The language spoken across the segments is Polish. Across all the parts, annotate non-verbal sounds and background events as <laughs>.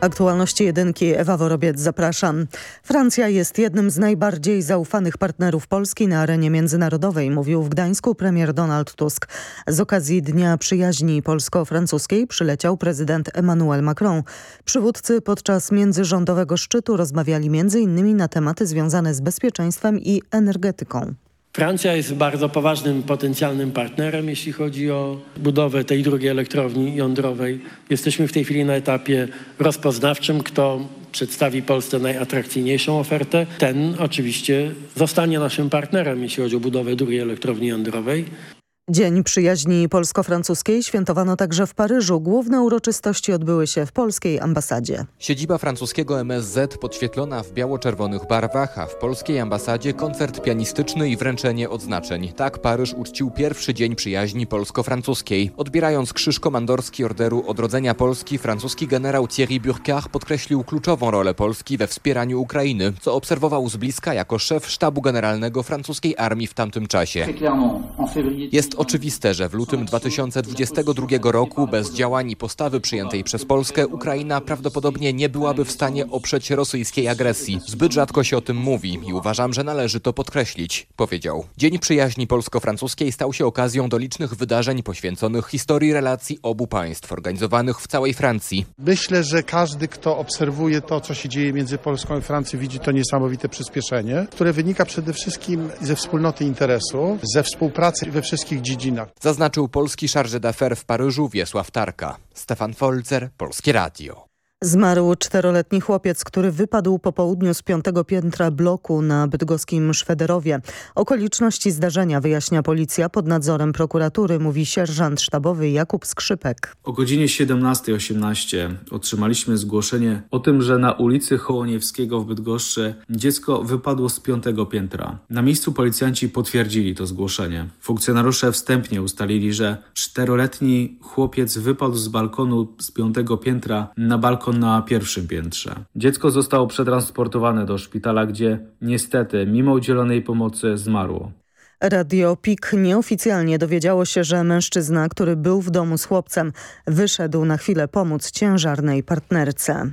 Aktualności jedynki Ewa Worobiec zapraszam. Francja jest jednym z najbardziej zaufanych partnerów Polski na arenie międzynarodowej, mówił w Gdańsku premier Donald Tusk. Z okazji Dnia Przyjaźni Polsko-Francuskiej przyleciał prezydent Emmanuel Macron. Przywódcy podczas międzyrządowego szczytu rozmawiali m.in. na tematy związane z bezpieczeństwem i energetyką. Francja jest bardzo poważnym potencjalnym partnerem, jeśli chodzi o budowę tej drugiej elektrowni jądrowej. Jesteśmy w tej chwili na etapie rozpoznawczym, kto przedstawi Polsce najatrakcyjniejszą ofertę. Ten oczywiście zostanie naszym partnerem, jeśli chodzi o budowę drugiej elektrowni jądrowej. Dzień Przyjaźni Polsko-Francuskiej świętowano także w Paryżu. Główne uroczystości odbyły się w polskiej ambasadzie. Siedziba francuskiego MSZ podświetlona w biało-czerwonych barwach, a w polskiej ambasadzie koncert pianistyczny i wręczenie odznaczeń. Tak Paryż uczcił pierwszy dzień przyjaźni polsko-francuskiej. Odbierając krzyż komandorski Orderu Odrodzenia Polski, francuski generał Thierry Burkhardt podkreślił kluczową rolę Polski we wspieraniu Ukrainy, co obserwował z bliska jako szef sztabu generalnego francuskiej armii w tamtym czasie. Jest oczywiste, że w lutym 2022 roku bez działań i postawy przyjętej przez Polskę Ukraina prawdopodobnie nie byłaby w stanie oprzeć rosyjskiej agresji. Zbyt rzadko się o tym mówi i uważam, że należy to podkreślić, powiedział. Dzień Przyjaźni Polsko-Francuskiej stał się okazją do licznych wydarzeń poświęconych historii relacji obu państw, organizowanych w całej Francji. Myślę, że każdy, kto obserwuje to, co się dzieje między Polską i Francją, widzi to niesamowite przyspieszenie, które wynika przede wszystkim ze wspólnoty interesu, ze współpracy we wszystkich dziedzinach. Zaznaczył polski charge d'affaires w Paryżu Wiesław Tarka. Stefan Folzer, Polskie Radio. Zmarł czteroletni chłopiec, który wypadł po południu z piątego piętra bloku na bydgoskim Szwederowie. Okoliczności zdarzenia wyjaśnia policja pod nadzorem prokuratury, mówi sierżant sztabowy Jakub Skrzypek. O godzinie 17.18 otrzymaliśmy zgłoszenie o tym, że na ulicy Hołoniewskiego w Bydgoszczy dziecko wypadło z piątego piętra. Na miejscu policjanci potwierdzili to zgłoszenie. Funkcjonariusze wstępnie ustalili, że czteroletni chłopiec wypadł z balkonu z piątego piętra na balkon na pierwszym piętrze. Dziecko zostało przetransportowane do szpitala, gdzie niestety, mimo udzielonej pomocy, zmarło. Radio PIK nieoficjalnie dowiedziało się, że mężczyzna, który był w domu z chłopcem, wyszedł na chwilę pomóc ciężarnej partnerce.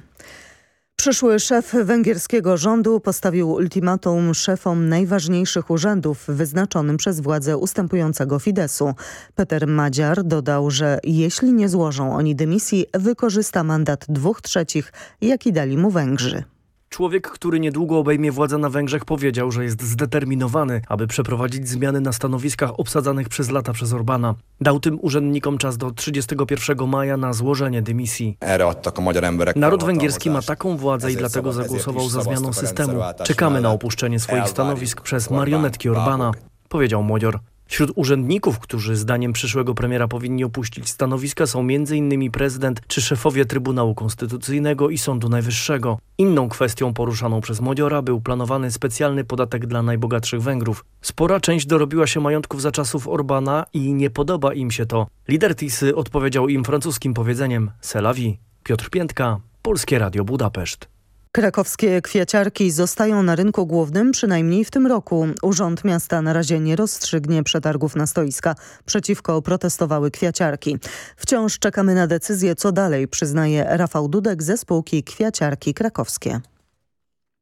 Przyszły szef węgierskiego rządu postawił ultimatum szefom najważniejszych urzędów wyznaczonym przez władze ustępującego Fidesu. Peter Madziar dodał, że jeśli nie złożą oni dymisji, wykorzysta mandat dwóch trzecich, jaki dali mu Węgrzy. Człowiek, który niedługo obejmie władzę na Węgrzech powiedział, że jest zdeterminowany, aby przeprowadzić zmiany na stanowiskach obsadzanych przez lata przez Orbana. Dał tym urzędnikom czas do 31 maja na złożenie dymisji. Naród węgierski ma taką władzę i dlatego zagłosował za zmianą systemu. Czekamy na opuszczenie swoich stanowisk przez marionetki Orbana, powiedział Młodzior. Wśród urzędników, którzy zdaniem przyszłego premiera powinni opuścić stanowiska są m.in. prezydent czy szefowie Trybunału Konstytucyjnego i Sądu Najwyższego. Inną kwestią poruszaną przez Młodziora był planowany specjalny podatek dla najbogatszych Węgrów. Spora część dorobiła się majątków za czasów Orbana i nie podoba im się to. Lider Tisy odpowiedział im francuskim powiedzeniem Selawi. Piotr Piętka, Polskie Radio Budapeszt. Krakowskie kwiaciarki zostają na rynku głównym przynajmniej w tym roku. Urząd Miasta na razie nie rozstrzygnie przetargów na stoiska. Przeciwko protestowały kwiaciarki. Wciąż czekamy na decyzję co dalej, przyznaje Rafał Dudek ze spółki Kwiaciarki Krakowskie.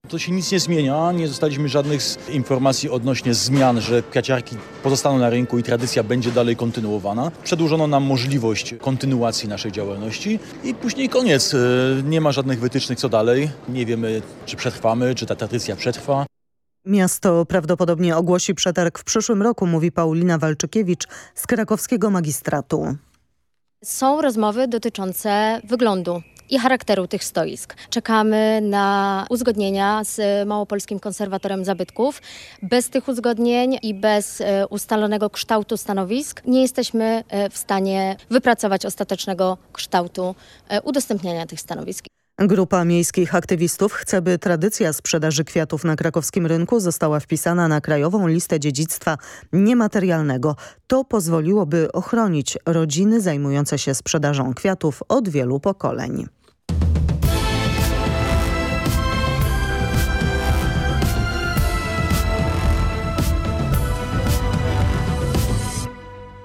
To się nic nie zmienia, nie dostaliśmy żadnych informacji odnośnie zmian, że kwiaciarki pozostaną na rynku i tradycja będzie dalej kontynuowana. Przedłużono nam możliwość kontynuacji naszej działalności i później koniec. Nie ma żadnych wytycznych co dalej. Nie wiemy, czy przetrwamy, czy ta tradycja przetrwa. Miasto prawdopodobnie ogłosi przetarg w przyszłym roku, mówi Paulina Walczykiewicz z krakowskiego magistratu. Są rozmowy dotyczące wyglądu i charakteru tych stoisk. Czekamy na uzgodnienia z Małopolskim Konserwatorem Zabytków. Bez tych uzgodnień i bez e, ustalonego kształtu stanowisk nie jesteśmy e, w stanie wypracować ostatecznego kształtu e, udostępniania tych stanowisk. Grupa miejskich aktywistów chce, by tradycja sprzedaży kwiatów na krakowskim rynku została wpisana na krajową listę dziedzictwa niematerialnego. To pozwoliłoby ochronić rodziny zajmujące się sprzedażą kwiatów od wielu pokoleń.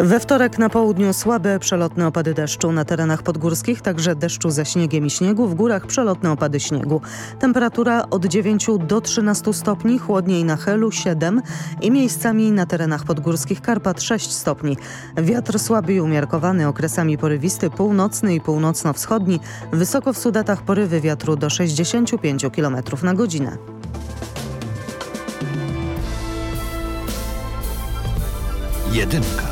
We wtorek na południu słabe przelotne opady deszczu na terenach podgórskich, także deszczu ze śniegiem i śniegu, w górach przelotne opady śniegu. Temperatura od 9 do 13 stopni, chłodniej na Helu 7 i miejscami na terenach podgórskich Karpat 6 stopni. Wiatr słaby i umiarkowany, okresami porywisty, północny i północno-wschodni, wysoko w Sudetach porywy wiatru do 65 km na godzinę. Jedynka.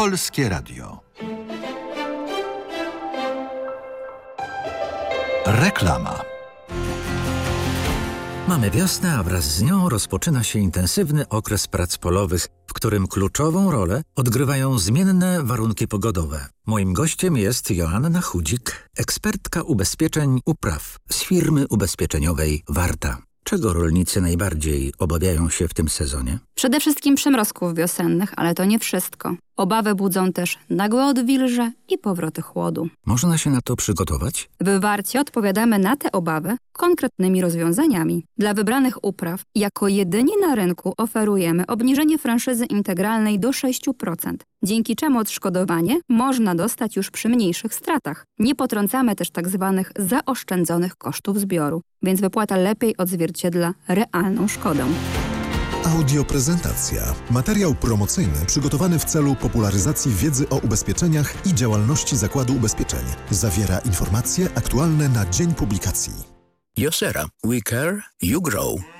Polskie Radio. Reklama. Mamy wiosnę, a wraz z nią rozpoczyna się intensywny okres prac polowych, w którym kluczową rolę odgrywają zmienne warunki pogodowe. Moim gościem jest Joanna Chudzik, ekspertka ubezpieczeń upraw z firmy ubezpieczeniowej Warta. Czego rolnicy najbardziej obawiają się w tym sezonie? Przede wszystkim przymrozków wiosennych, ale to nie wszystko. Obawy budzą też nagłe odwilże i powroty chłodu. Można się na to przygotować? W Warcie odpowiadamy na te obawy konkretnymi rozwiązaniami. Dla wybranych upraw jako jedyni na rynku oferujemy obniżenie franszyzy integralnej do 6%, dzięki czemu odszkodowanie można dostać już przy mniejszych stratach. Nie potrącamy też tzw. Tak zaoszczędzonych kosztów zbioru, więc wypłata lepiej odzwierciedla realną szkodę. Audioprezentacja. Materiał promocyjny przygotowany w celu popularyzacji wiedzy o ubezpieczeniach i działalności Zakładu Ubezpieczeń. Zawiera informacje aktualne na dzień publikacji. Josera. We care, you grow.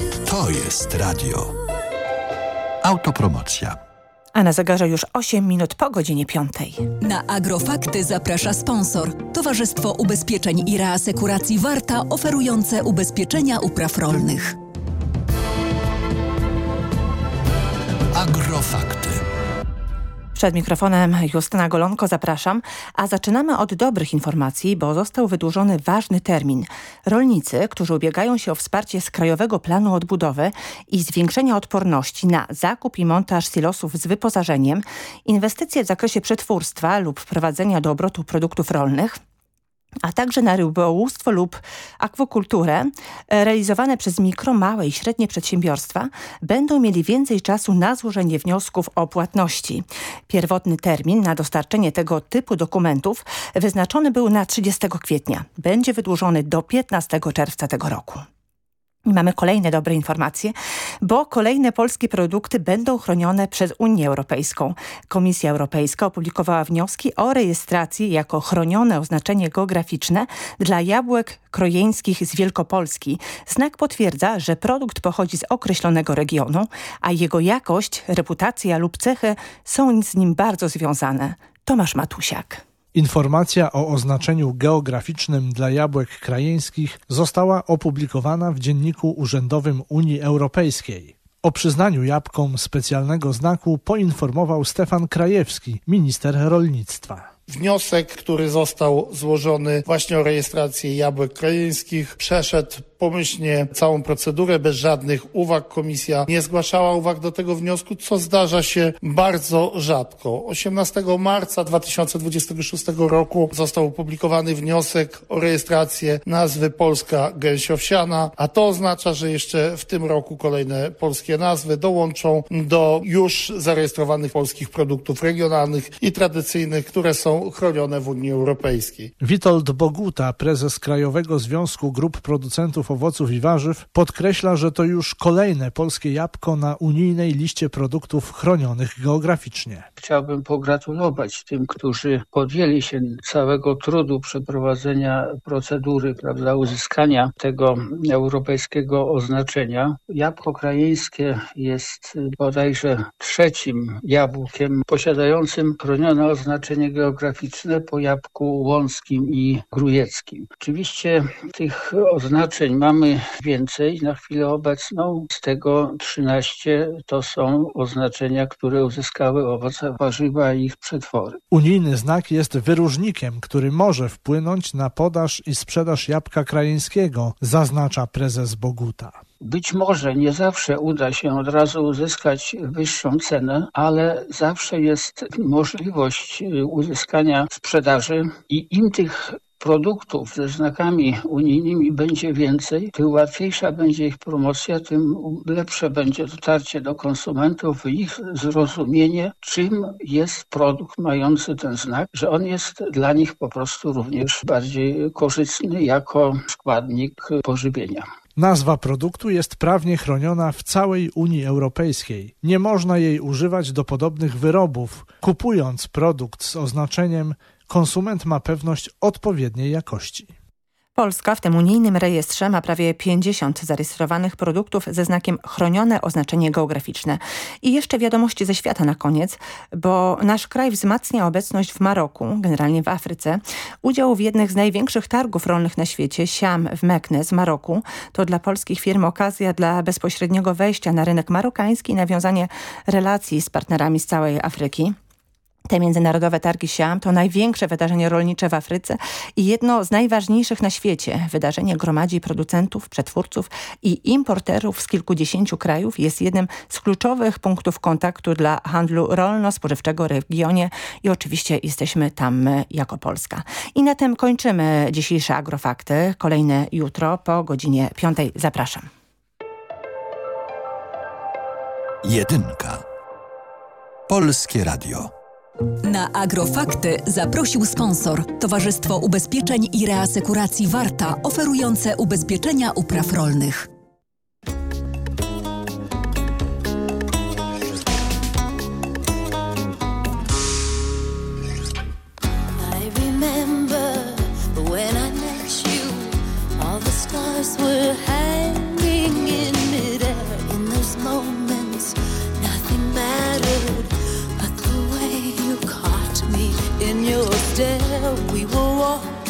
To jest radio. Autopromocja. A na zegarze już 8 minut po godzinie 5. Na Agrofakty zaprasza sponsor. Towarzystwo Ubezpieczeń i Reasekuracji Warta oferujące ubezpieczenia upraw rolnych. Agrofakty. Przed mikrofonem Justyna Golonko zapraszam, a zaczynamy od dobrych informacji, bo został wydłużony ważny termin. Rolnicy, którzy ubiegają się o wsparcie z Krajowego Planu Odbudowy i zwiększenia odporności na zakup i montaż silosów z wyposażeniem, inwestycje w zakresie przetwórstwa lub wprowadzenia do obrotu produktów rolnych, a także na rybołówstwo lub akwakulturę realizowane przez mikro, małe i średnie przedsiębiorstwa będą mieli więcej czasu na złożenie wniosków o płatności. Pierwotny termin na dostarczenie tego typu dokumentów wyznaczony był na 30 kwietnia. Będzie wydłużony do 15 czerwca tego roku. I mamy kolejne dobre informacje, bo kolejne polskie produkty będą chronione przez Unię Europejską. Komisja Europejska opublikowała wnioski o rejestracji jako chronione oznaczenie geograficzne dla jabłek krojeńskich z Wielkopolski. Znak potwierdza, że produkt pochodzi z określonego regionu, a jego jakość, reputacja lub cechy są z nim bardzo związane. Tomasz Matusiak. Informacja o oznaczeniu geograficznym dla jabłek krajeńskich została opublikowana w Dzienniku Urzędowym Unii Europejskiej. O przyznaniu jabłkom specjalnego znaku poinformował Stefan Krajewski, minister rolnictwa. Wniosek, który został złożony właśnie o rejestrację jabłek krajeńskich, przeszedł pomyślnie całą procedurę, bez żadnych uwag. Komisja nie zgłaszała uwag do tego wniosku, co zdarza się bardzo rzadko. 18 marca 2026 roku został opublikowany wniosek o rejestrację nazwy Polska Gęsiowsiana, a to oznacza, że jeszcze w tym roku kolejne polskie nazwy dołączą do już zarejestrowanych polskich produktów regionalnych i tradycyjnych, które są chronione w Unii Europejskiej. Witold Boguta, prezes Krajowego Związku Grup Producentów Owoców i Warzyw, podkreśla, że to już kolejne polskie jabłko na unijnej liście produktów chronionych geograficznie. Chciałbym pogratulować tym, którzy podjęli się całego trudu przeprowadzenia procedury prawda, uzyskania tego europejskiego oznaczenia. Jabłko krajeńskie jest bodajże trzecim jabłkiem posiadającym chronione oznaczenie geograficzne po jabłku łąckim i grujeckim. Oczywiście tych oznaczeń mamy więcej. Na chwilę obecną z tego 13 to są oznaczenia, które uzyskały owoce, warzywa i ich przetwory. Unijny znak jest wyróżnikiem, który może wpłynąć na podaż i sprzedaż jabłka krajeńskiego, zaznacza prezes Boguta. Być może nie zawsze uda się od razu uzyskać wyższą cenę, ale zawsze jest możliwość uzyskania sprzedaży i im tych produktów ze znakami unijnymi będzie więcej, tym łatwiejsza będzie ich promocja, tym lepsze będzie dotarcie do konsumentów, ich zrozumienie, czym jest produkt mający ten znak, że on jest dla nich po prostu również bardziej korzystny jako składnik pożywienia. Nazwa produktu jest prawnie chroniona w całej Unii Europejskiej. Nie można jej używać do podobnych wyrobów. Kupując produkt z oznaczeniem konsument ma pewność odpowiedniej jakości. Polska w tym unijnym rejestrze ma prawie 50 zarejestrowanych produktów ze znakiem chronione oznaczenie geograficzne. I jeszcze wiadomości ze świata na koniec, bo nasz kraj wzmacnia obecność w Maroku, generalnie w Afryce. Udział w jednych z największych targów rolnych na świecie, Siam w Meknes z Maroku, to dla polskich firm okazja dla bezpośredniego wejścia na rynek marokański i nawiązanie relacji z partnerami z całej Afryki. Te międzynarodowe targi Siam to największe wydarzenie rolnicze w Afryce i jedno z najważniejszych na świecie. Wydarzenie gromadzi producentów, przetwórców i importerów z kilkudziesięciu krajów. Jest jednym z kluczowych punktów kontaktu dla handlu rolno-spożywczego w regionie i oczywiście jesteśmy tam jako Polska. I na tym kończymy dzisiejsze Agrofakty. Kolejne jutro po godzinie piątej. Zapraszam. Jedynka. Polskie Radio. Na Agrofakty zaprosił sponsor Towarzystwo Ubezpieczeń i Reasekuracji Warta oferujące ubezpieczenia upraw rolnych.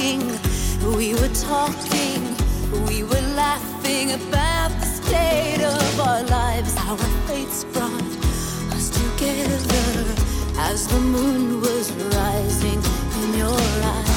Walking we were talking. We were laughing about the state of our lives. Our fates brought us together as the moon was rising in your eyes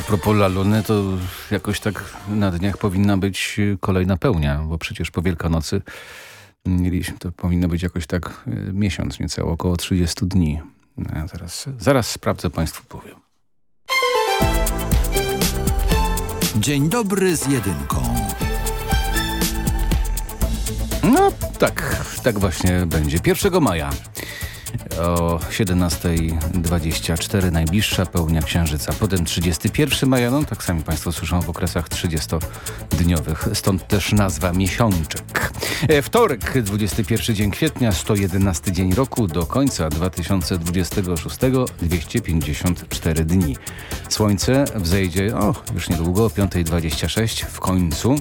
A propos Laluny, to jakoś tak na dniach powinna być kolejna pełnia, bo przecież po Wielkanocy mieliśmy, to powinno być jakoś tak y, miesiąc niecało, około 30 dni. No, ja zaraz, zaraz sprawdzę, Państwu powiem. Dzień dobry z jedynką. No tak, tak właśnie będzie. 1 maja o 17.24 najbliższa pełnia księżyca. Potem 31 maja, no tak sami Państwo słyszą w okresach 30-dniowych. Stąd też nazwa miesiączek. E, Wtorek, 21 dzień kwietnia, 111 dzień roku, do końca 2026 254 dni. Słońce wzejdzie, o już niedługo, o 5.26 w końcu.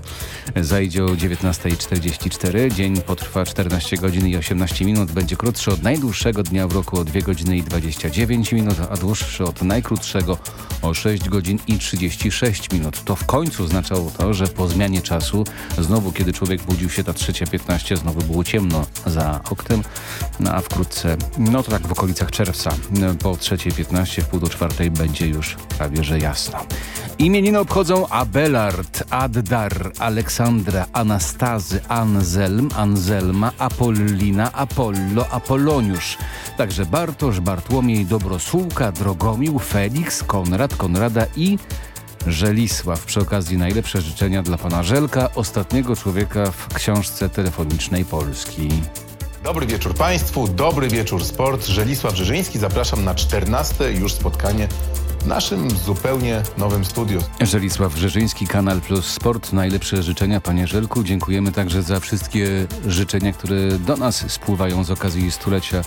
Zajdzie o 19.44. Dzień potrwa 14 godzin i 18 minut. Będzie krótszy od najdłuższego dnia w roku o 2 godziny i 29 minut, a dłuższy od najkrótszego o 6 godzin i 36 minut. To w końcu oznaczało to, że po zmianie czasu, znowu kiedy człowiek budził się ta 3.15, znowu było ciemno za oknem, no a wkrótce, no to tak w okolicach czerwca, no, po 3.15, w pół do czwartej będzie już prawie że jasno. Imieniny obchodzą Abelard, Addar, Aleksandra, Anastazy, Anselm, Anselma, Apollina, Apollo, Apolloniusz. Także Bartosz, Bartłomiej, Dobrosłówka, Drogomił, Felix, Konrad, Konrada i Żelisław. Przy okazji najlepsze życzenia dla pana Żelka, ostatniego człowieka w książce telefonicznej Polski. Dobry wieczór Państwu, dobry wieczór sport. Żelisław Żyżyński, zapraszam na 14 już spotkanie w naszym zupełnie nowym studiu. Żelisław Rzeżyński, Kanal Plus Sport. Najlepsze życzenia panie Żelku. Dziękujemy także za wszystkie życzenia, które do nas spływają z okazji stulecia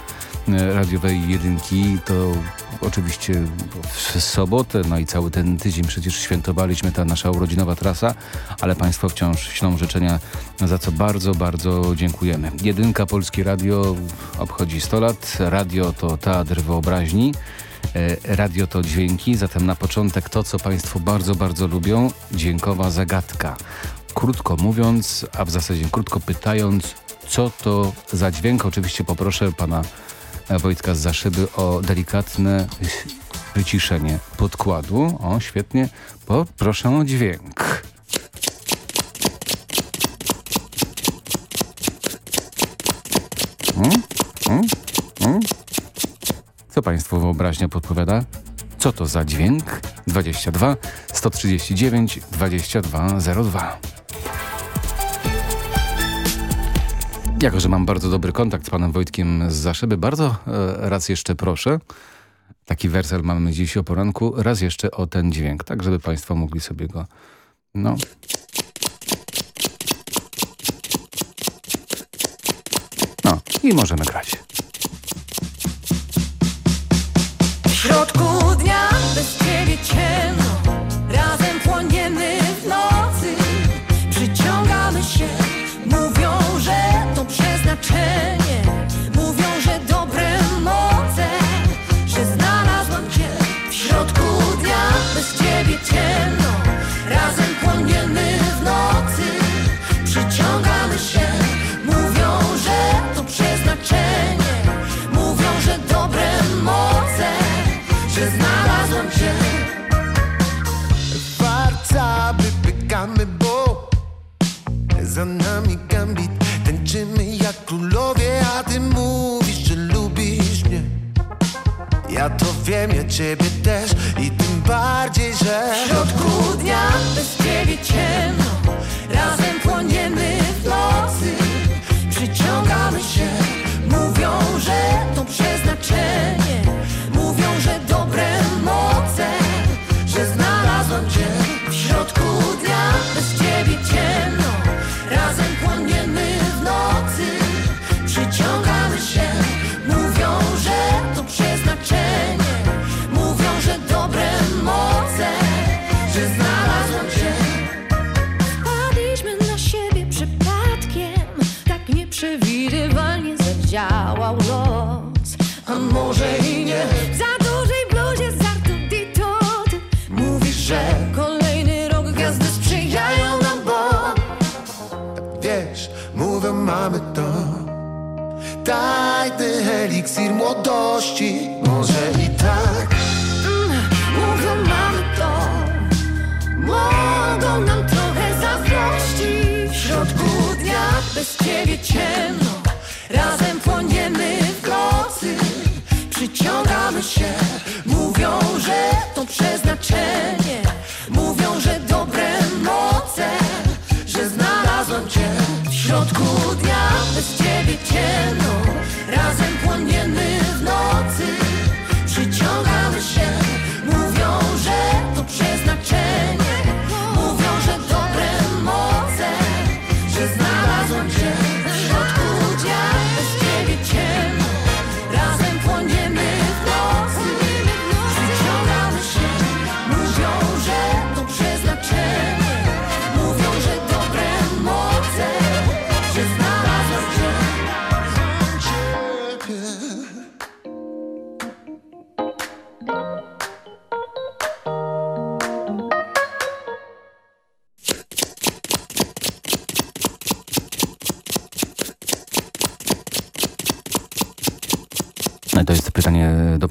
e, radiowej jedynki. To oczywiście w sobotę, no i cały ten tydzień przecież świętowaliśmy ta nasza urodzinowa trasa, ale państwo wciąż ślą życzenia, za co bardzo, bardzo dziękujemy. Jedynka Polskie Radio obchodzi 100 lat. Radio to teatr wyobraźni. E, Radio to dźwięki, zatem na początek to, co Państwo bardzo, bardzo lubią, dźwiękowa zagadka. Krótko mówiąc, a w zasadzie krótko pytając, co to za dźwięk? Oczywiście poproszę pana Wojtka z Zaszyby o delikatne wyciszenie podkładu. O, świetnie. Poproszę o dźwięk. Mm? Mm? Mm? Co Państwu wyobraźnia podpowiada? Co to za dźwięk? 22 139 2202. Jako, że mam bardzo dobry kontakt z panem Wojtkiem z Zaszyby, bardzo e, raz jeszcze proszę, taki wersel mamy dziś o poranku, raz jeszcze o ten dźwięk, tak żeby państwo mogli sobie go, no... No, i możemy grać. W środku wiem, ja ciebie też i tym bardziej, że W środku znajdę eliksir młodości. Może i tak. Mm, Mówią mamy to. Mogą nam trochę zazdrości W środku dnia bez ciebie ciemno. Razem płoniemy w nocy. Przyciągamy się. Mówią, że to przeznaczenie. Mówią, że dobre moce. Że znalazłam cię. W środku dnia bez ciebie ciemno.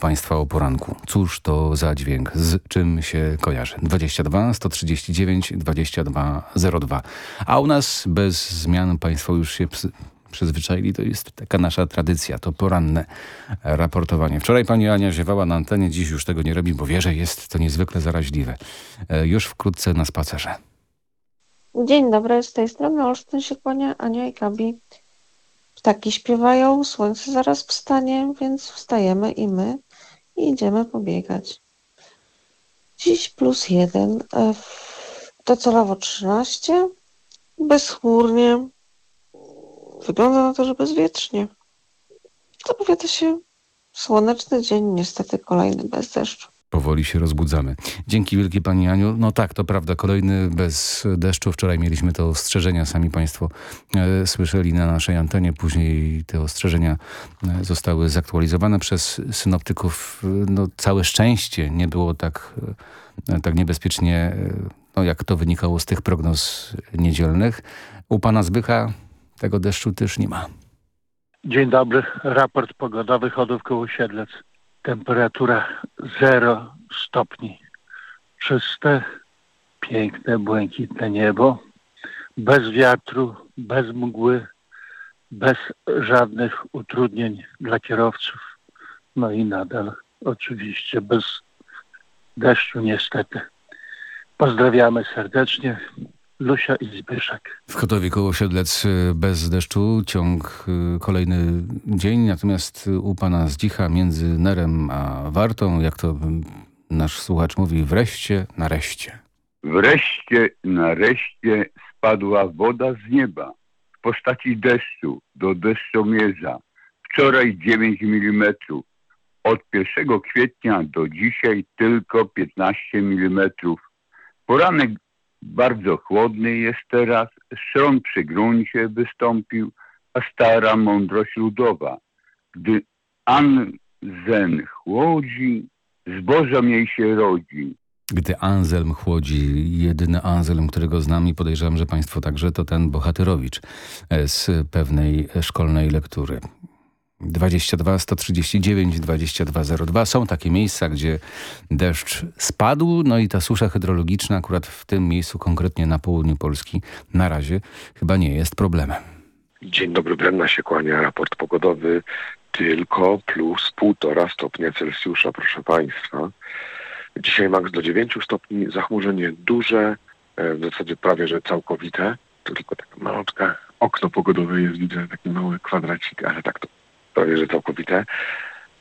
Państwa o poranku. Cóż to za dźwięk? Z czym się kojarzy? 22 139 2202. A u nas bez zmian Państwo już się przyzwyczaili. To jest taka nasza tradycja. To poranne raportowanie. Wczoraj pani Ania ziewała na antenie, dziś już tego nie robi, bo wie, że jest to niezwykle zaraźliwe. E, Już wkrótce na spacerze. Dzień dobry, z tej strony Olsztyn się kłania Ania i Gabi. Ptaki śpiewają, słońce zaraz wstanie, więc wstajemy i my i idziemy pobiegać. Dziś plus jeden, e, docelowo 13, bezchmurnie. Wygląda na to, że bezwietrznie. Zapowiada się słoneczny dzień, niestety kolejny bez deszczu. Powoli się rozbudzamy. Dzięki wielkie Pani Aniu. No tak, to prawda, kolejny bez deszczu. Wczoraj mieliśmy te ostrzeżenia, sami Państwo e, słyszeli na naszej antenie. Później te ostrzeżenia e, zostały zaktualizowane przez synoptyków. E, No całe szczęście nie było tak, e, tak niebezpiecznie, e, no, jak to wynikało z tych prognoz niedzielnych. U Pana Zbycha tego deszczu też nie ma. Dzień dobry. Raport pogodowy Chodów Osiedlec. Temperatura 0 stopni. Czyste, piękne, błękitne niebo. Bez wiatru, bez mgły, bez żadnych utrudnień dla kierowców. No i nadal oczywiście bez deszczu niestety. Pozdrawiamy serdecznie. Lusia i Zbyszek. W Chotowie koło Siedlec y, bez deszczu ciąg y, kolejny dzień, natomiast y, u pana Zdzicha między Nerem a Wartą, jak to y, nasz słuchacz mówi, wreszcie, nareszcie. Wreszcie, nareszcie spadła woda z nieba w postaci deszczu do deszczomierza. Wczoraj 9 mm. Od 1 kwietnia do dzisiaj tylko 15 mm. Poranek bardzo chłodny jest teraz. Szron przy gruncie wystąpił, a stara mądrość ludowa. Gdy Anzen chłodzi, zbożem jej się rodzi. Gdy Anselm chłodzi, jedyny Anselm, którego znam i podejrzewam, że państwo także, to ten Bohaterowicz e, z pewnej szkolnej lektury. 22 139 2202. Są takie miejsca, gdzie deszcz spadł, no i ta susza hydrologiczna akurat w tym miejscu, konkretnie na południu Polski, na razie chyba nie jest problemem. Dzień dobry, Brenna się kłania. Raport pogodowy tylko plus półtora stopnia Celsjusza, proszę Państwa. Dzisiaj maks do 9 stopni, zachmurzenie duże, e, w zasadzie prawie, że całkowite. To tylko taka malutka okno pogodowe jest, widzę taki mały kwadracik, ale tak to prawie, że całkowite.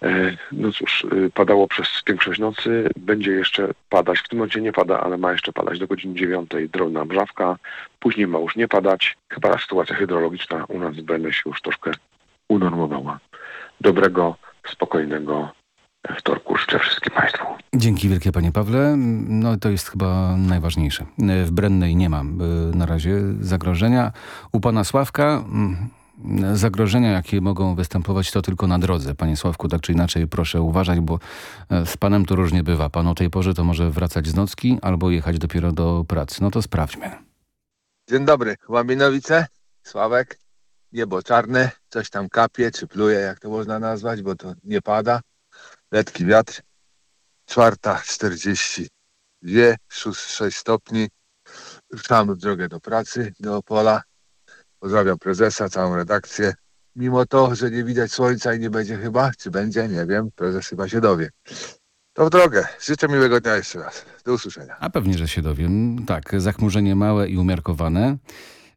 E, No cóż, y, padało przez większość nocy, będzie jeszcze padać. W tym momencie nie pada, ale ma jeszcze padać do godziny 9 drobna mrzawka. Później ma już nie padać. Chyba sytuacja hydrologiczna u nas w się już troszkę unormowała. Dobrego, spokojnego wtorku życzę wszystkim Państwu. Dzięki wielkie panie Pawle. No to jest chyba najważniejsze. W Brennej nie mam na razie zagrożenia. U pana Sławka mm, zagrożenia, jakie mogą występować, to tylko na drodze. Panie Sławku, tak czy inaczej proszę uważać, bo e, z panem to różnie bywa. Pan o tej porze to może wracać z nocki albo jechać dopiero do pracy. No to sprawdźmy. Dzień dobry, Łambinowice, Sławek, niebo czarne, coś tam kapie, czy pluje, jak to można nazwać, bo to nie pada. Letki wiatr, czwarta 42, 6 stopni, ruszamy w drogę do pracy, do Opola. Pozdrawiam prezesa, całą redakcję. Mimo to, że nie widać słońca i nie będzie chyba, czy będzie, nie wiem, prezes chyba się dowie. To w drogę. Życzę miłego dnia jeszcze raz. Do usłyszenia. A pewnie, że się dowiem. Tak, zachmurzenie małe i umiarkowane.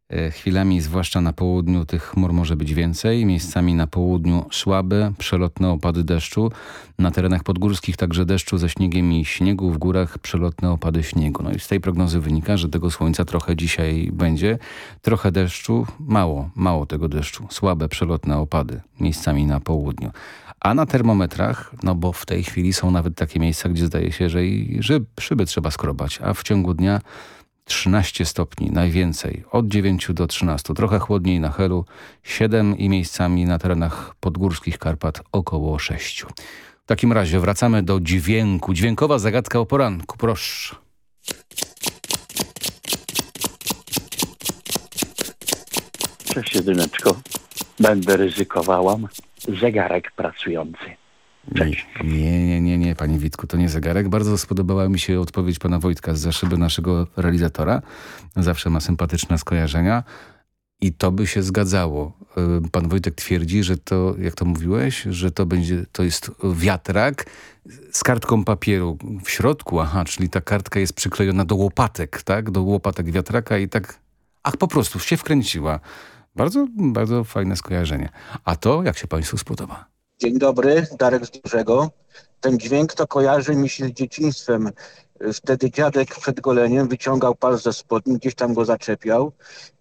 E, chwilami, zwłaszcza na południu, tych chmur może być więcej. Miejscami na południu słabe, przelotne opady deszczu. Na terenach podgórskich także deszczu ze śniegiem i śniegu. W górach przelotne opady śniegu. No i z tej prognozy wynika, że tego słońca trochę dzisiaj będzie. Trochę deszczu, mało, mało tego deszczu. Słabe, przelotne opady. Miejscami na południu. A na termometrach, no bo w tej chwili są nawet takie miejsca, gdzie zdaje się, że i szyb, szyby trzeba skrobać, a w ciągu dnia 13 stopni, najwięcej, od 9 do 13. Trochę chłodniej na Helu, 7 i miejscami na terenach podgórskich Karpat około 6. W takim razie wracamy do dźwięku. Dźwiękowa zagadka o poranku, proszę. Cześć jedyneczko. Będę ryzykowała. Zegarek pracujący. Nie, nie, nie, nie, panie Witku, to nie zegarek. Bardzo spodobała mi się odpowiedź pana Wojtka z zaszyby naszego realizatora. Zawsze ma sympatyczne skojarzenia. I to by się zgadzało. Y, pan Wojtek twierdzi, że to, jak to mówiłeś, że to będzie, to jest wiatrak z kartką papieru w środku. Aha, czyli ta kartka jest przyklejona do łopatek, tak? Do łopatek wiatraka i tak, ach, po prostu się wkręciła. Bardzo, bardzo fajne skojarzenie. A to, jak się państwu spodoba? Dzień dobry, Darek z Dużego. Ten dźwięk to kojarzy mi się z dzieciństwem. Wtedy dziadek przed goleniem wyciągał pas ze spodni, gdzieś tam go zaczepiał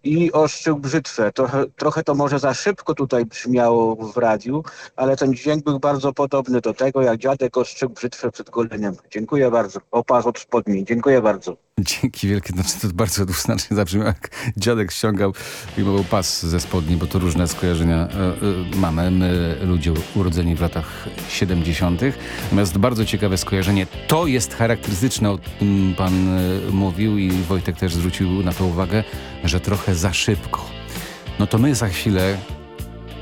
i ostrzył brzytwę. Trochę, trochę to może za szybko tutaj brzmiało w radiu, ale ten dźwięk był bardzo podobny do tego, jak dziadek ostrzył brzytwę przed goleniem. Dziękuję bardzo. O pas od spodni. Dziękuję bardzo. Dzięki wielkie. Znaczy to bardzo dwuznacznie zabrzmiało, jak dziadek ściągał i był pas ze spodni, bo to różne skojarzenia e, e, mamy, my ludzie urodzeni w latach 70. Natomiast bardzo ciekawe skojarzenie. To jest charakterystyczne, o tym pan e, mówił i Wojtek też zwrócił na to uwagę, że trochę za szybko. No to my za chwilę,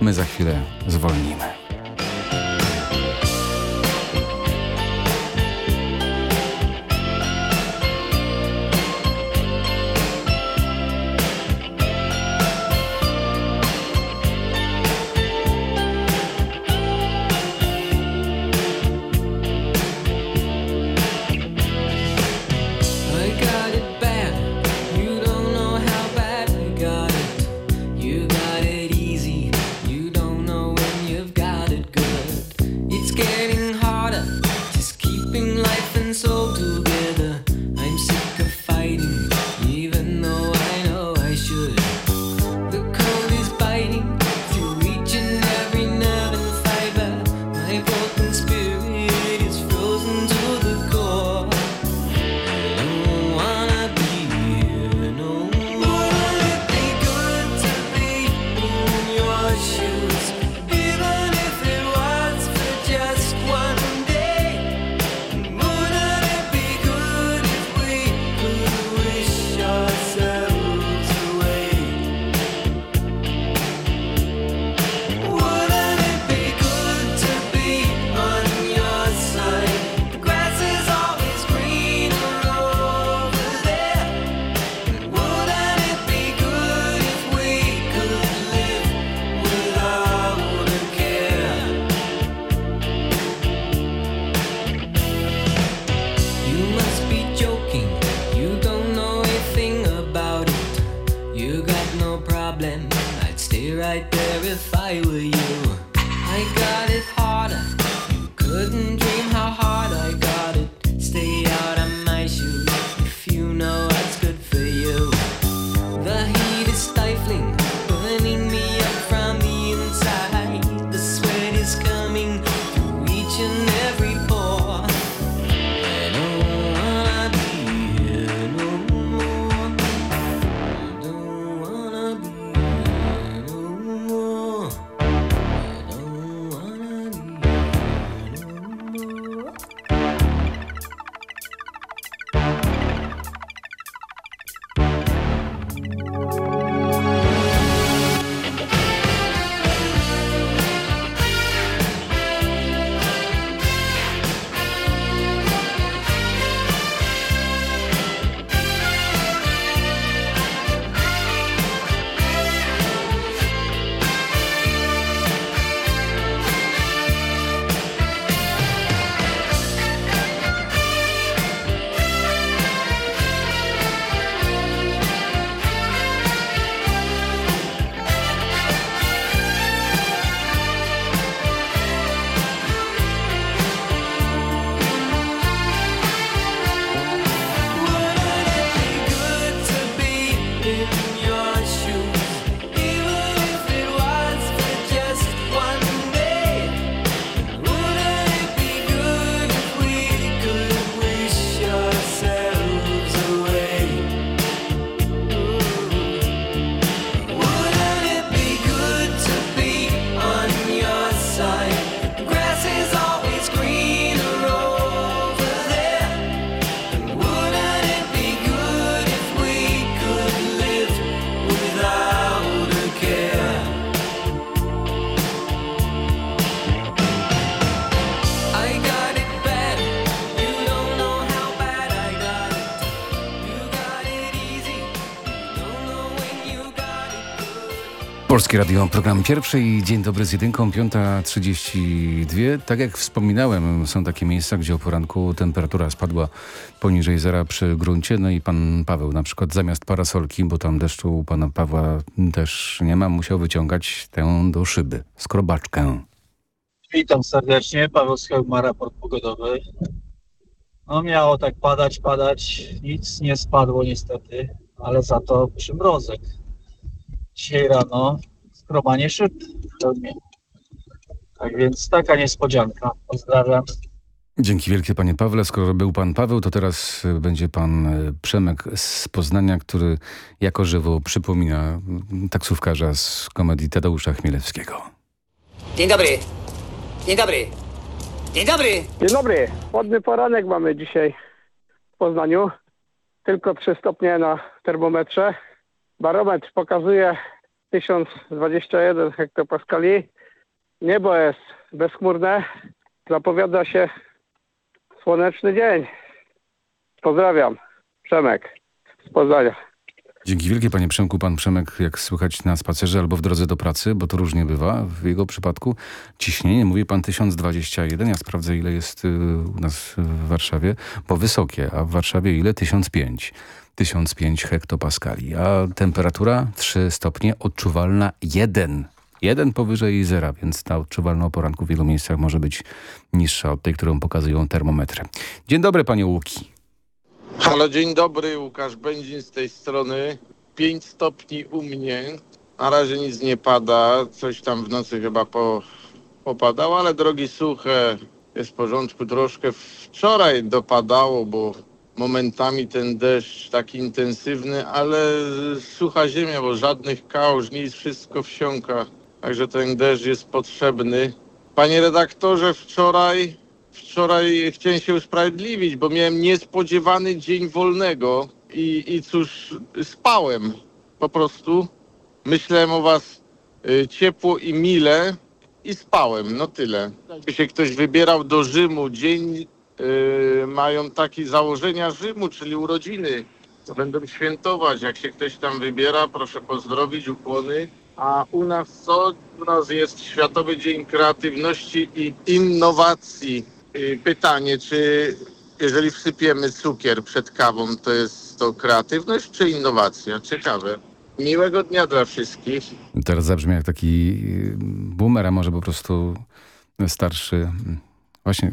my za chwilę zwolnimy. Polskie Radio, program pierwszy i Dzień Dobry z jedynką, 5.32. Tak jak wspominałem, są takie miejsca, gdzie o poranku temperatura spadła poniżej zera przy gruncie. No i pan Paweł na przykład zamiast parasolki, bo tam deszczu u pana Pawła też nie ma, musiał wyciągać tę do szyby, skrobaczkę. Witam serdecznie, Paweł Scheł ma raport pogodowy. No miało tak padać, padać, nic nie spadło niestety, ale za to przymrozek. Dzisiaj rano w Chełmie. Tak więc taka niespodzianka. Pozdrawiam. Dzięki wielkie panie Pawle. Skoro był pan Paweł, to teraz będzie pan y, Przemek z Poznania, który jako żywo przypomina taksówkarza z komedii Tadeusza Chmielewskiego. Dzień dobry. Dzień dobry. Dzień dobry. Dzień dobry. Ładny poranek mamy dzisiaj w Poznaniu. Tylko 3 stopnie na termometrze. Barometr pokazuje 1021 hektopaskali. Niebo jest bezchmurne. Zapowiada się słoneczny dzień. Pozdrawiam. Przemek z Poznania. Dzięki wielkie panie Przemku. Pan Przemek, jak słychać na spacerze albo w drodze do pracy, bo to różnie bywa. W jego przypadku ciśnienie, mówi pan 1021. Ja sprawdzę ile jest y, u nas w Warszawie, bo wysokie, a w Warszawie ile? 1005. 1005 hektopaskali, a temperatura 3 stopnie, odczuwalna 1. Jeden powyżej zera, więc ta odczuwalna o poranku w wielu miejscach może być niższa od tej, którą pokazują termometry. Dzień dobry panie Łuki. Halo, dzień dobry, Łukasz Będzin z tej strony. 5 stopni u mnie. Na razie nic nie pada, coś tam w nocy chyba po, popadało, ale drogi suche, jest w porządku troszkę. Wczoraj dopadało, bo momentami ten deszcz taki intensywny, ale sucha ziemia, bo żadnych kałuż, nic, wszystko wsiąka. Także ten deszcz jest potrzebny. Panie redaktorze, wczoraj Wczoraj chciałem się usprawiedliwić, bo miałem niespodziewany dzień wolnego i, i cóż, spałem po prostu. Myślałem o was y, ciepło i mile i spałem, no tyle. Jakby się ktoś wybierał do Rzymu, dzień mają takie założenia Rzymu, czyli urodziny, będą świętować. Jak się ktoś tam wybiera, proszę pozdrowić, ukłony. A u nas co? U nas jest Światowy Dzień Kreatywności i Innowacji. Y, Pytanie, czy jeżeli wsypiemy cukier przed kawą, to jest to kreatywność czy innowacja? Ciekawe. Miłego dnia dla wszystkich. Teraz zabrzmi jak taki y, boomer, a może po prostu starszy. Właśnie,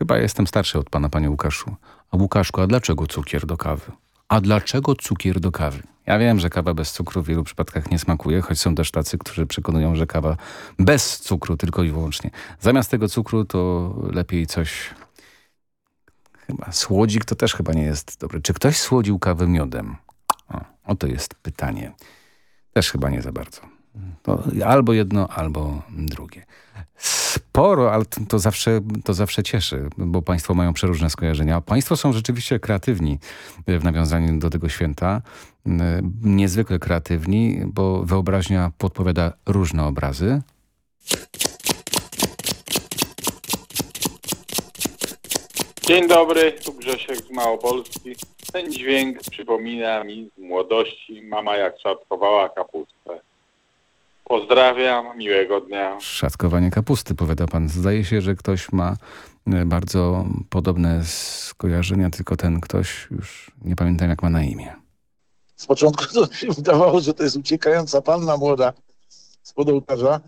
chyba jestem starszy od pana, panie Łukaszu. A Łukaszku, a dlaczego cukier do kawy? A dlaczego cukier do kawy? Ja wiem, że kawa bez cukru w wielu przypadkach nie smakuje, choć są też tacy, którzy przekonują, że kawa bez cukru tylko i wyłącznie. Zamiast tego cukru to lepiej coś... Chyba słodzik to też chyba nie jest dobre. Czy ktoś słodził kawę miodem? O, oto jest pytanie. Też chyba nie za bardzo. To albo jedno, albo drugie. Sporo, ale to zawsze, to zawsze cieszy, bo państwo mają przeróżne skojarzenia. Państwo są rzeczywiście kreatywni w nawiązaniu do tego święta. Niezwykle kreatywni, bo wyobraźnia podpowiada różne obrazy. Dzień dobry, tu Grzesiek z Małopolski. Ten dźwięk przypomina mi z młodości mama jak szatkowała kapustę. Pozdrawiam, miłego dnia. Szatkowanie kapusty, powiada pan. Zdaje się, że ktoś ma e, bardzo podobne skojarzenia, tylko ten ktoś, już nie pamiętam jak ma na imię. Z początku to się wydawało, że to jest uciekająca panna młoda z ołtarza,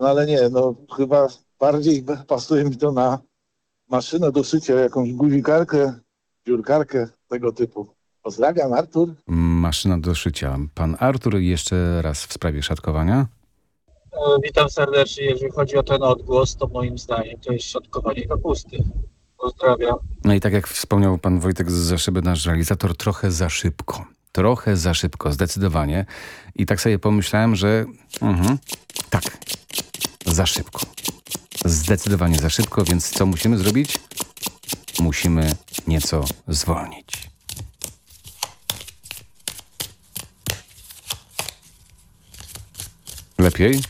no ale nie, no chyba bardziej pasuje mi to na maszynę do szycia, jakąś guzikarkę, dziurkarkę tego typu. Pozdrawiam, Artur. Maszyna do szycia. Pan Artur jeszcze raz w sprawie szatkowania. E, Witam serdecznie. Jeżeli chodzi o ten odgłos, to moim zdaniem to jest szatkowanie kapusty. Pozdrawiam. No i tak jak wspomniał pan Wojtek z Zaszyby, nasz realizator, trochę za szybko. Trochę za szybko, zdecydowanie. I tak sobie pomyślałem, że mhm, tak, za szybko. Zdecydowanie za szybko, więc co musimy zrobić? Musimy nieco zwolnić. Lepiej?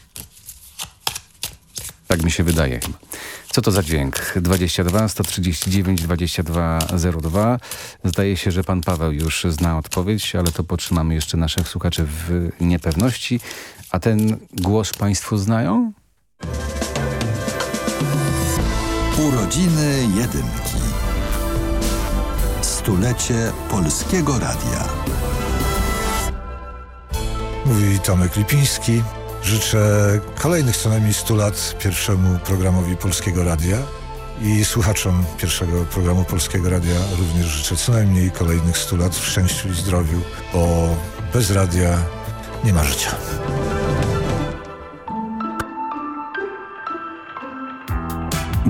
Tak mi się wydaje chyba. Co Co to za dźwięk? 22 139 2202. Zdaje się, że pan Paweł już zna odpowiedź, ale to potrzymamy jeszcze naszych słuchaczy w niepewności. A ten głos państwo znają? Urodziny jedynki. Stulecie Polskiego Radia. Mówi Tomek Lipiński. Życzę kolejnych co najmniej 100 lat pierwszemu programowi Polskiego Radia i słuchaczom pierwszego programu Polskiego Radia również życzę co najmniej kolejnych 100 lat w szczęściu i zdrowiu, bo bez radia nie ma życia.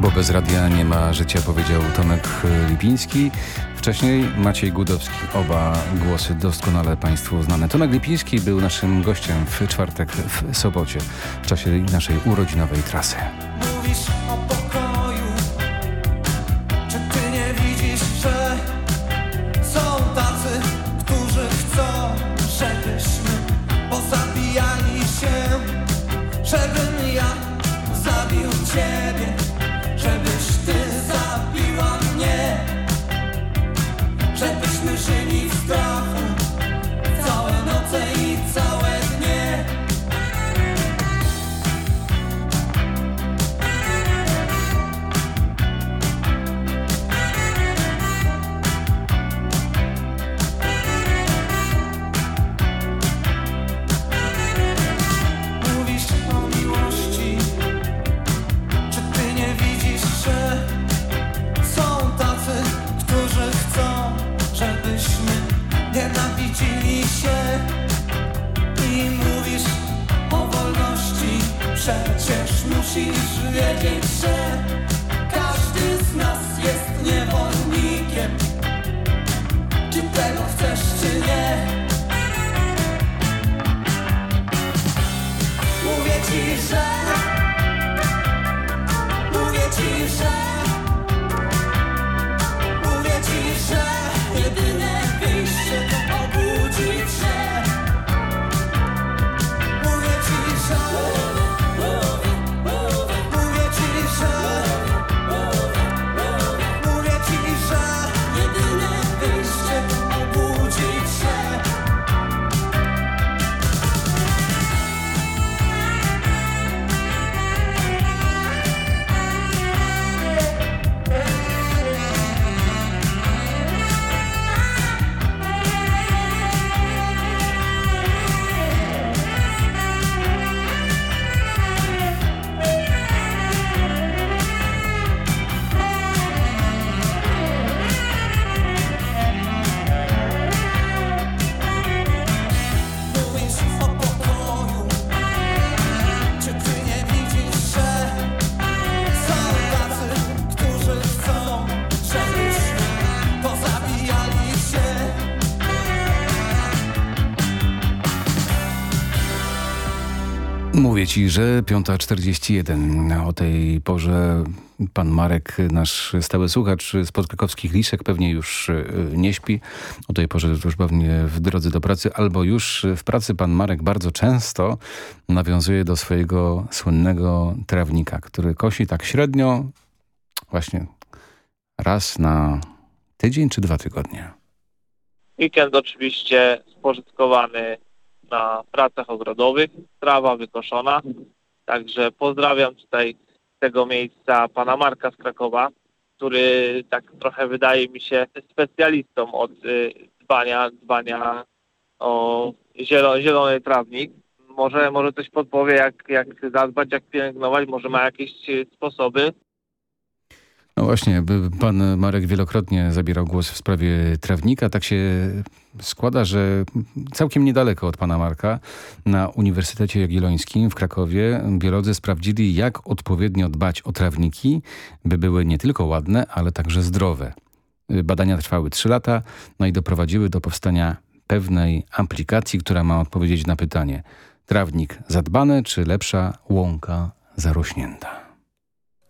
Bo bez radia nie ma życia, powiedział Tomek Lipiński. Wcześniej Maciej Gudowski. Oba głosy doskonale Państwu znane. Tomek Lipiński był naszym gościem w czwartek w Sobocie w czasie naszej urodzinowej trasy. Mówisz o Że 5.41 o tej porze pan Marek, nasz stały słuchacz z podkrakowskich Liszek pewnie już y, nie śpi. O tej porze już pewnie w drodze do pracy albo już w pracy pan Marek bardzo często nawiązuje do swojego słynnego trawnika, który kosi tak średnio właśnie raz na tydzień czy dwa tygodnie. Weekend oczywiście spożytkowany na pracach ogrodowych, trawa wykoszona. Także pozdrawiam tutaj tego miejsca pana Marka z Krakowa, który tak trochę wydaje mi się specjalistą od y, dbania, dbania o zielo, zielony trawnik. Może, może coś podpowie, jak, jak zadbać, jak pielęgnować, może ma jakieś y, sposoby. No właśnie, pan Marek wielokrotnie zabierał głos w sprawie trawnika. Tak się składa, że całkiem niedaleko od pana Marka na Uniwersytecie Jagiellońskim w Krakowie biolodzy sprawdzili, jak odpowiednio dbać o trawniki, by były nie tylko ładne, ale także zdrowe. Badania trwały trzy lata, no i doprowadziły do powstania pewnej aplikacji, która ma odpowiedzieć na pytanie trawnik zadbany, czy lepsza łąka zarośnięta.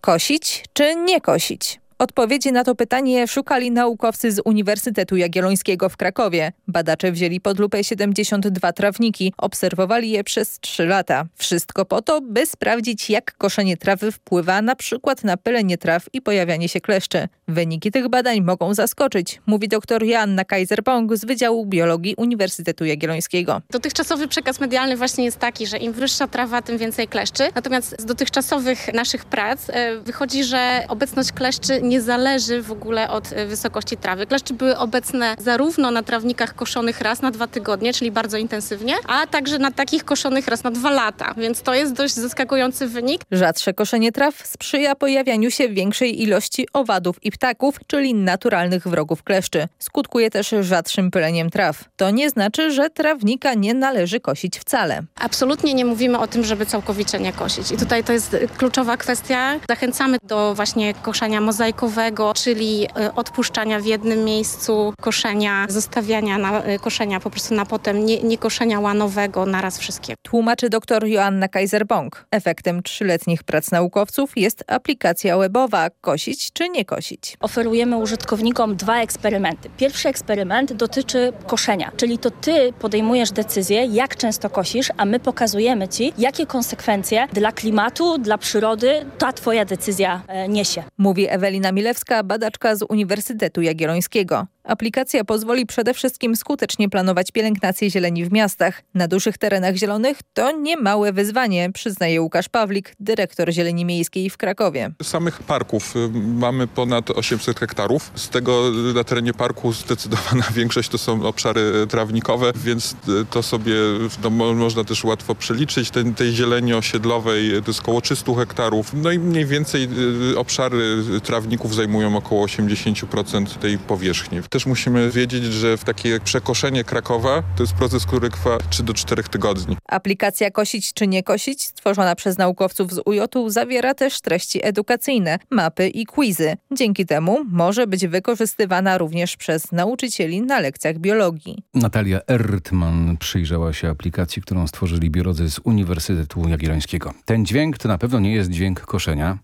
Kosić czy nie kosić? Odpowiedzi na to pytanie szukali naukowcy z Uniwersytetu Jagiellońskiego w Krakowie. Badacze wzięli pod lupę 72 trawniki, obserwowali je przez 3 lata. Wszystko po to, by sprawdzić jak koszenie trawy wpływa na przykład na pylenie traw i pojawianie się kleszczy. Wyniki tych badań mogą zaskoczyć, mówi dr Joanna Kaiser-Pong z Wydziału Biologii Uniwersytetu Jagiellońskiego. Dotychczasowy przekaz medialny właśnie jest taki, że im wyższa trawa, tym więcej kleszczy. Natomiast z dotychczasowych naszych prac e, wychodzi, że obecność kleszczy nie zależy w ogóle od e, wysokości trawy. Kleszcze były obecne zarówno na trawnikach koszonych raz na dwa tygodnie, czyli bardzo intensywnie, a także na takich koszonych raz na dwa lata, więc to jest dość zaskakujący wynik. Rzadsze koszenie traw sprzyja pojawianiu się większej ilości owadów i ptaków, czyli naturalnych wrogów kleszczy. Skutkuje też rzadszym pyleniem traw. To nie znaczy, że trawnika nie należy kosić wcale. Absolutnie nie mówimy o tym, żeby całkowicie nie kosić. I tutaj to jest kluczowa kwestia. Zachęcamy do właśnie koszenia mozaikowego, czyli y, odpuszczania w jednym miejscu koszenia, zostawiania na, y, koszenia po prostu na potem, nie, nie koszenia łanowego naraz wszystkiego. Tłumaczy dr Joanna Kaiser-Bong. Efektem trzyletnich prac naukowców jest aplikacja webowa Kosić czy nie kosić. Oferujemy użytkownikom dwa eksperymenty. Pierwszy eksperyment dotyczy koszenia, czyli to ty podejmujesz decyzję, jak często kosisz, a my pokazujemy ci, jakie konsekwencje dla klimatu, dla przyrody ta twoja decyzja e, niesie. Mówi Ewelina Milewska, badaczka z Uniwersytetu Jagiellońskiego. Aplikacja pozwoli przede wszystkim skutecznie planować pielęgnację zieleni w miastach. Na dużych terenach zielonych to niemałe wyzwanie, przyznaje Łukasz Pawlik, dyrektor Zieleni Miejskiej w Krakowie. Samych parków y, mamy ponad 800 hektarów. Z tego y, na terenie parku zdecydowana <laughs> większość to są obszary y, trawnikowe, więc to sobie no, mo- można też łatwo przeliczyć. Ten, tej zieleni osiedlowej to jest około 300 hektarów. No i mniej więcej obszary trawników zajmują około 80% tej powierzchni. Też musimy wiedzieć, że w takie przekoszenie Krakowa to jest proces, który trwa 3 do 4 tygodni. Aplikacja Kosić czy nie kosić, stworzona przez naukowców z UJ zawiera też treści edukacyjne, mapy i quizy. Dzięki temu może być wykorzystywana również przez nauczycieli na lekcjach biologii. Natalia Ertman przyjrzała się aplikacji, którą stworzyli biolodzy z Uniwersytetu Jagiellońskiego. Ten dźwięk to na pewno nie jest dźwięk koszenia,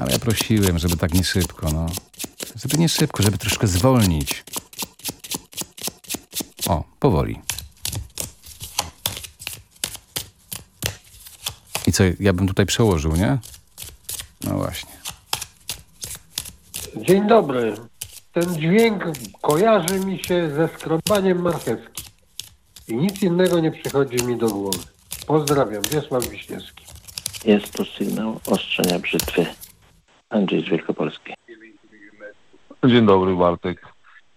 ale ja prosiłem, żeby tak nie szybko, no. Żeby nie szybko, żeby troszkę zwolnić. O, powoli. I co, ja bym tutaj przełożył, nie? No właśnie. Dzień dobry. Ten dźwięk kojarzy mi się ze skrobaniem marchewki. I nic innego nie przychodzi mi do głowy. Pozdrawiam, Wiesław Wiśniewski. Jest to sygnał ostrzenia brzytwy. Andrzej z Wielkopolski. Dzień dobry Bartek.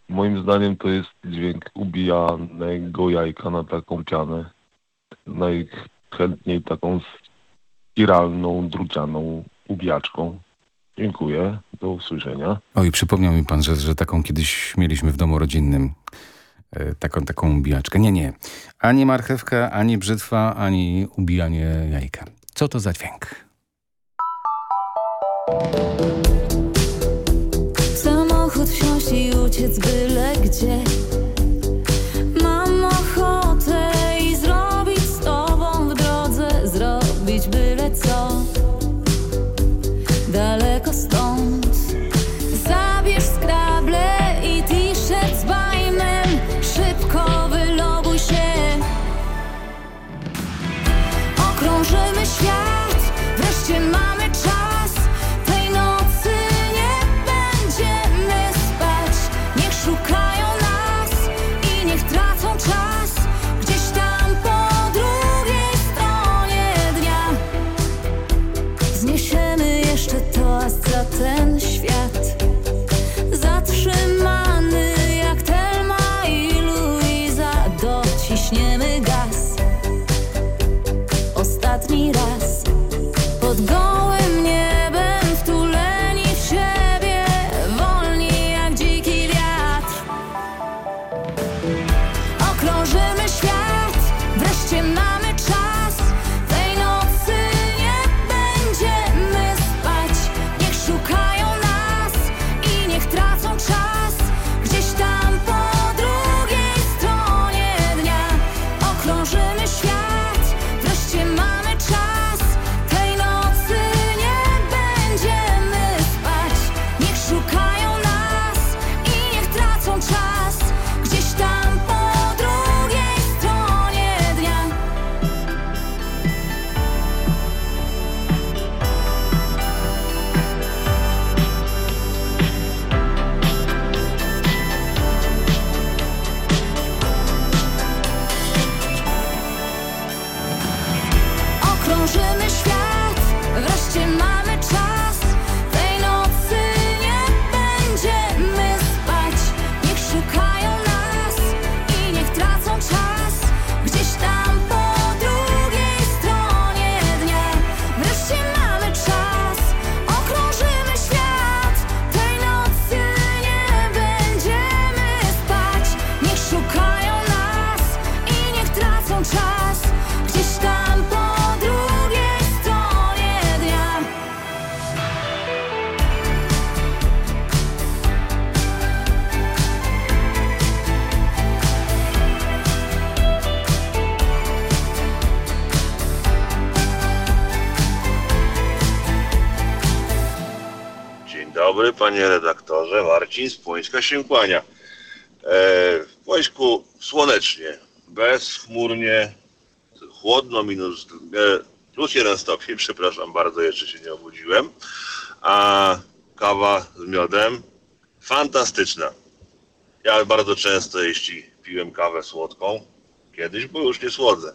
Moim zdaniem to jest dźwięk ubijanego jajka na taką cianę. Najchętniej taką spiralną, drucianą ubijaczką. Dziękuję. Do usłyszenia. Oj, przypomniał mi pan, że, że taką kiedyś mieliśmy w domu rodzinnym. E, taką, taką ubijaczkę. Nie, nie. Ani marchewka, ani brzytwa, ani ubijanie jajka. Co to za dźwięk? Samochód wsiąść i uciec byle gdzie. Mam ochotę i zrobić z tobą w drodze Zrobić byle co. Daleko stąd dobry, panie redaktorze. Marcin z Płońska się kłania. E, w Płońsku słonecznie, bezchmurnie, chłodno, minus, e, plus jeden stopień, przepraszam bardzo, jeszcze się nie obudziłem. A kawa z miodem fantastyczna. Ja bardzo często, jeśli piłem kawę słodką, kiedyś, bo już nie słodzę,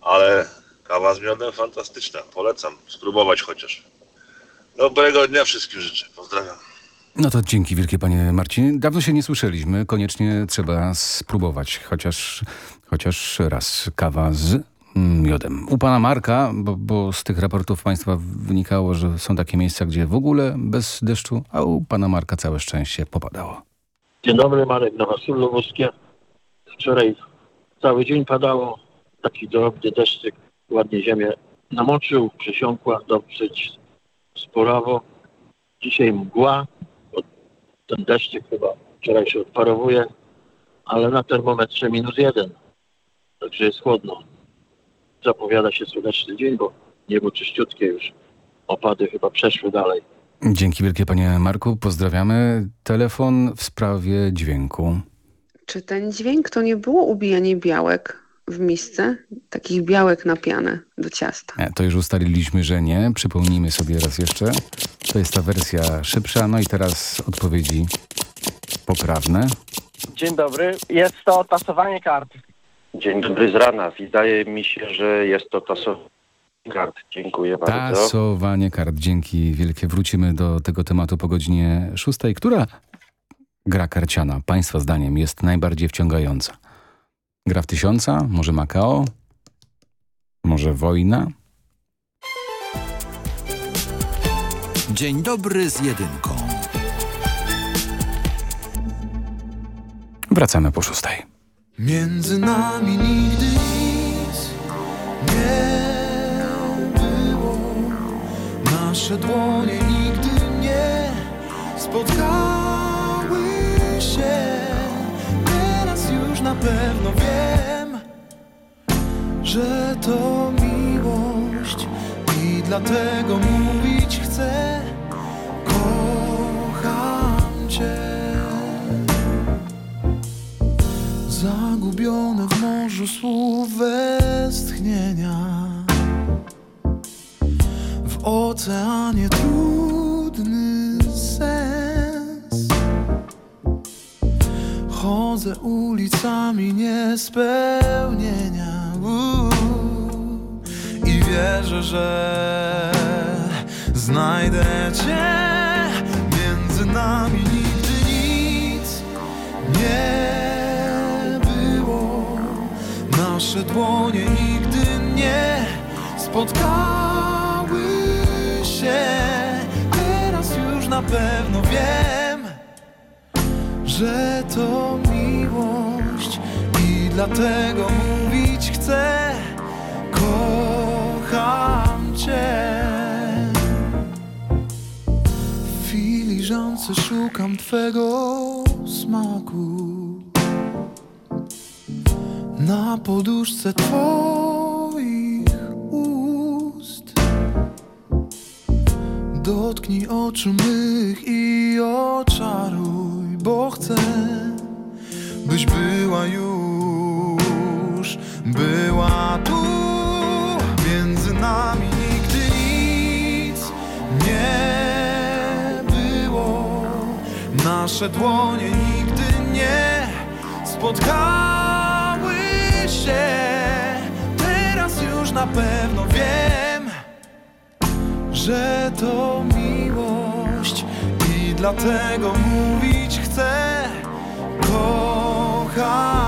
ale kawa z miodem fantastyczna. Polecam spróbować chociaż. Dobrego dnia wszystkim życzę. Pozdrawiam. No to dzięki wielkie panie Marcinie. Dawno się nie słyszeliśmy. Koniecznie trzeba spróbować chociaż, chociaż raz kawa z miodem. U pana Marka, bo, bo z tych raportów państwa wynikało, że są takie miejsca, gdzie w ogóle bez deszczu, a u pana Marka całe szczęście popadało. Dzień dobry, Marek Nowa Sól Lubuskie. Wczoraj cały dzień padało, taki drobny deszczyk, ładnie ziemię namoczył, przesiąkła dosyć sporowo. Dzisiaj mgła, bo ten deszczyk chyba wczoraj się odparowuje, ale na termometrze minus jeden, także jest chłodno. Zapowiada się słoneczny dzień, bo niebo czyściutkie już. Opady chyba przeszły dalej. Dzięki wielkie panie Marku. Pozdrawiamy. Telefon w sprawie dźwięku. Czy ten dźwięk to nie było ubijanie białek w misce? Takich białek na pianę do ciasta. E, To już ustaliliśmy, że nie. Przypomnijmy sobie raz jeszcze. To jest ta wersja szybsza. No i teraz odpowiedzi poprawne. Dzień dobry. Jest to tasowanie kart. Dzień dobry z rana. Wydaje mi się, że jest to tasowanie kart. Dziękuję bardzo. Tasowanie kart. Dzięki wielkie. Wrócimy do tego tematu po godzinie szóstej. Która gra karciana, Państwa zdaniem, jest najbardziej wciągająca? Gra w tysiąca? Może Makao? Może wojna? Dzień dobry z jedynką. Wracamy po szóstej. Między nami nigdy nic nie było. Nasze dłonie nigdy nie spotkały na pewno wiem, że to miłość i dlatego mówić chcę. Kocham Cię. Zagubione w morzu słów westchnienia W oceanie trudny Chodzę ulicami niespełnienia I wierzę, że znajdę Cię Między nami. Nigdy nic nie było. Nasze dłonie nigdy nie spotkały się. Teraz już na pewno wiem Że to miłość I dlatego mówić chcę Kocham Cię. W filiżance szukam Twego smaku. Na poduszce Twoich ust. Dotknij oczu mych i oczaruj, bo chcę, byś była już, była tu. Między nami nigdy nic nie było. Nasze dłonie nigdy nie spotkały się. Teraz już na pewno wiem, że to miłość i dlatego mówić chcę. Kocham Cię,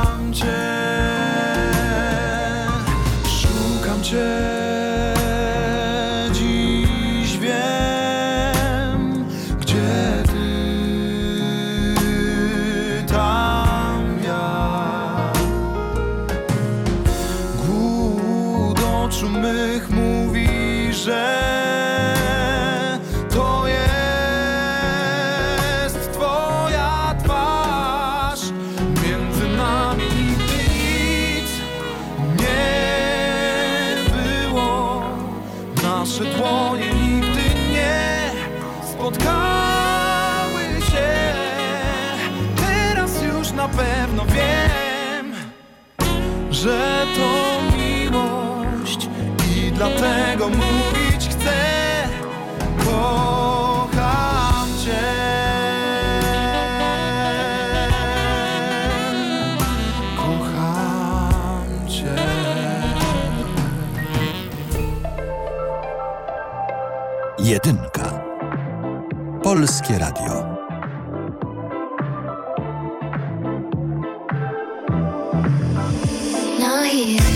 yeah.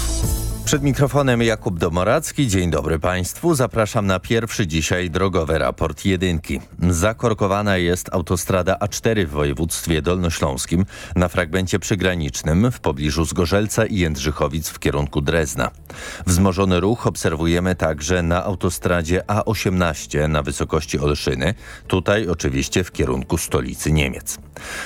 Przed mikrofonem Jakub Domoracki. Dzień dobry Państwu. Zapraszam na pierwszy dzisiaj drogowy raport jedynki. Zakorkowana jest autostrada A4 w województwie dolnośląskim na fragmencie przygranicznym w pobliżu Zgorzelca i Jędrzychowic w kierunku Drezna. Wzmożony ruch obserwujemy także na autostradzie A18 na wysokości Olszyny, tutaj oczywiście w kierunku stolicy Niemiec.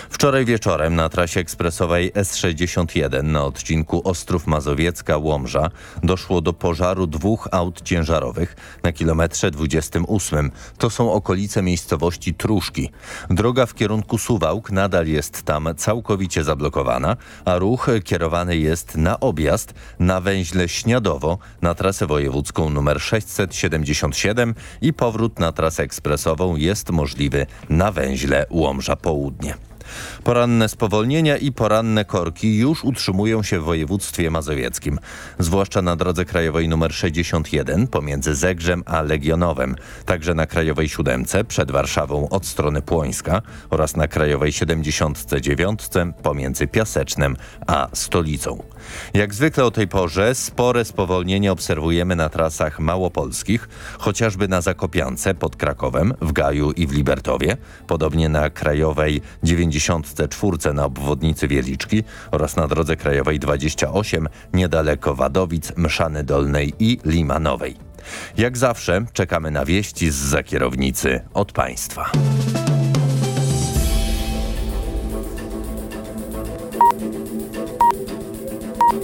Wczoraj wieczorem na trasie ekspresowej S61 na odcinku Ostrów Mazowiecka-Łomża doszło do pożaru dwóch aut ciężarowych na kilometrze 28. To są okolice miejscowości Truszki. Droga w kierunku Suwałk nadal jest tam całkowicie zablokowana, a ruch kierowany jest na objazd na węźle Śniadowo na trasę wojewódzką nr 677 i powrót na trasę ekspresową jest możliwy na węźle Łomża Południe. Poranne spowolnienia i poranne korki już utrzymują się w województwie mazowieckim, zwłaszcza na drodze krajowej nr 61 pomiędzy Zegrzem a Legionowem, także na krajowej siódemce przed Warszawą od strony Płońska oraz na krajowej 79 pomiędzy Piasecznem a Stolicą. Jak zwykle o tej porze spore spowolnienie obserwujemy na trasach małopolskich, chociażby na Zakopiance pod Krakowem, w Gaju i w Libertowie, podobnie na krajowej 94 na obwodnicy Wieliczki oraz na drodze krajowej 28 niedaleko Wadowic, Mszany Dolnej i Limanowej. Jak zawsze czekamy na wieści z zakierownicy od państwa.